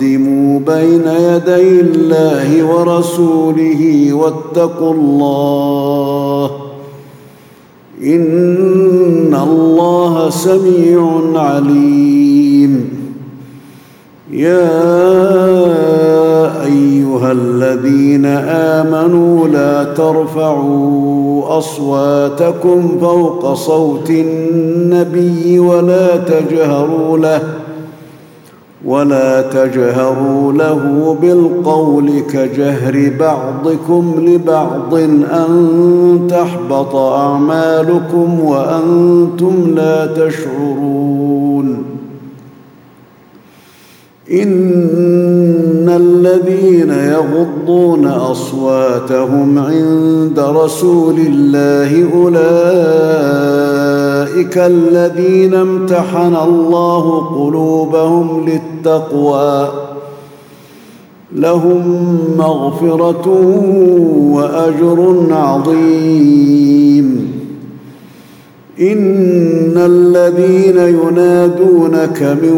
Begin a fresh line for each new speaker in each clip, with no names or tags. قدموا بين يدي الله ورسوله واتقوا الله ان الله سميع عليم يا ايها الذين امنوا لا ترفعوا اصواتكم فوق صوت النبي ولا تجهروا له ولا تجهروا له بالقول كجهر بعضكم لبعض ان تحبط اعمالكم وانتم لا تشعرون ان الذين يغضون اصواتهم عند رسول الله اولئك اولئك الذين امتحن الله قلوبهم للتقوى لهم مغفره واجر عظيم ان الذين ينادونك من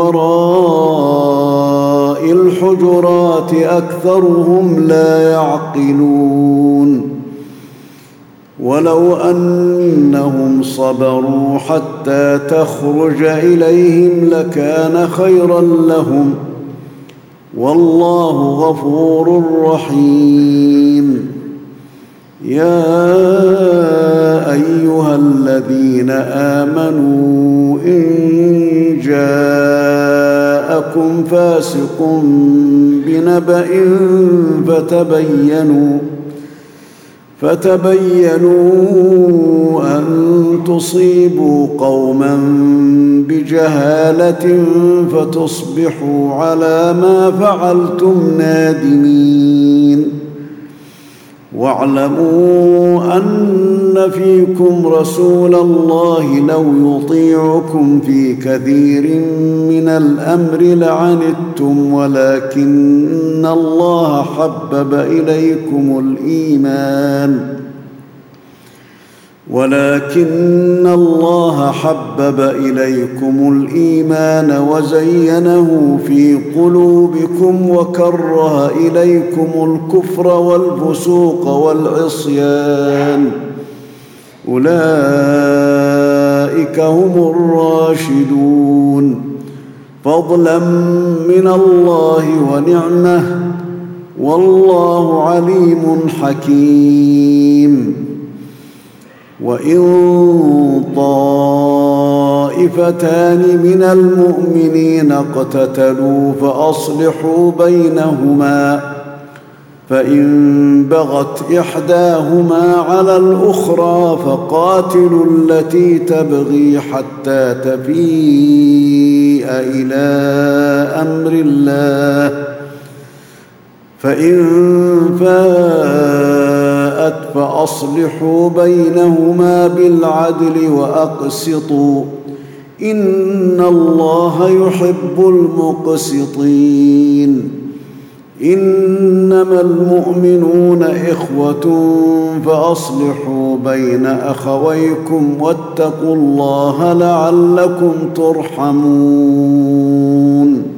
وراء الحجرات اكثرهم لا يعقلون ولو انهم صبروا حتى تخرج اليهم لكان خيرا لهم والله غفور رحيم يا ايها الذين امنوا ان جاءكم فاسق بنبأ فتبينوا فتبينوا ان تصيبوا قوما بجهاله فتصبحوا على ما فعلتم نادمين واعلموا ان فيكم رسول الله لو يطيعكم في كثير من الامر لعنتم ولكن الله حبب اليكم الايمان ولكن الله حبب اليكم الايمان وزينه في قلوبكم وكره اليكم الكفر والفسوق والعصيان اولئك هم الراشدون فضلا من الله ونعمه والله عليم حكيم وان طائفتان من المؤمنين اقتتلوا فاصلحوا بينهما فان بغت احداهما على الاخرى فقاتلوا التي تبغي حتى تفيء الى امر الله فان فات فاصلحوا بينهما بالعدل واقسطوا ان الله يحب المقسطين انما المؤمنون اخوه فاصلحوا بين اخويكم واتقوا الله لعلكم ترحمون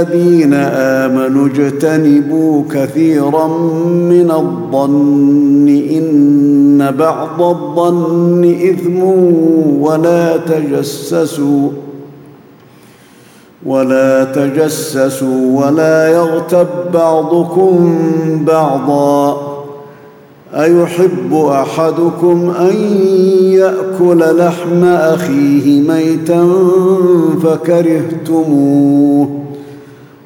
الذين آمنوا اجتنبوا كثيرا من الظن إن بعض الظن إثم ولا تجسسوا ولا تجسسوا ولا يغتب بعضكم بعضا ايحب احدكم ان ياكل لحم اخيه ميتا فكرهتموه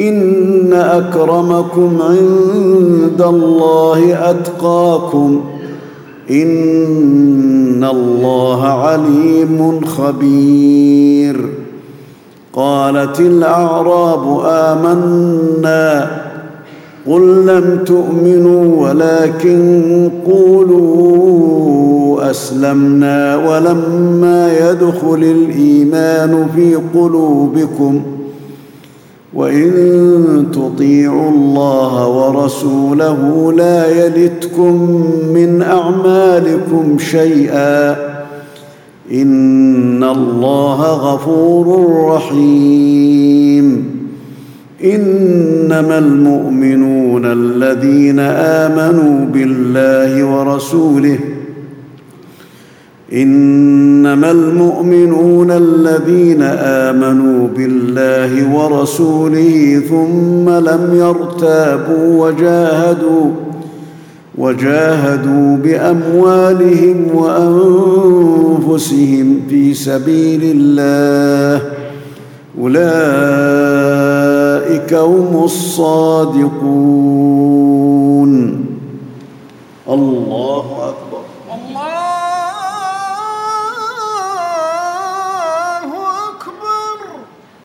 ان اكرمكم عند الله اتقاكم ان الله عليم خبير قالت الاعراب امنا قل لم تؤمنوا ولكن قولوا اسلمنا ولما يدخل الايمان في قلوبكم ۖ وان تطيعوا الله ورسوله لا يلتكم من اعمالكم شيئا ان الله غفور رحيم انما المؤمنون الذين امنوا بالله ورسوله انما المؤمنون الذين امنوا بالله ورسوله ثم لم يرتابوا وجاهدوا وجاهدوا باموالهم وانفسهم في سبيل الله اولئك هم الصادقون الله اكبر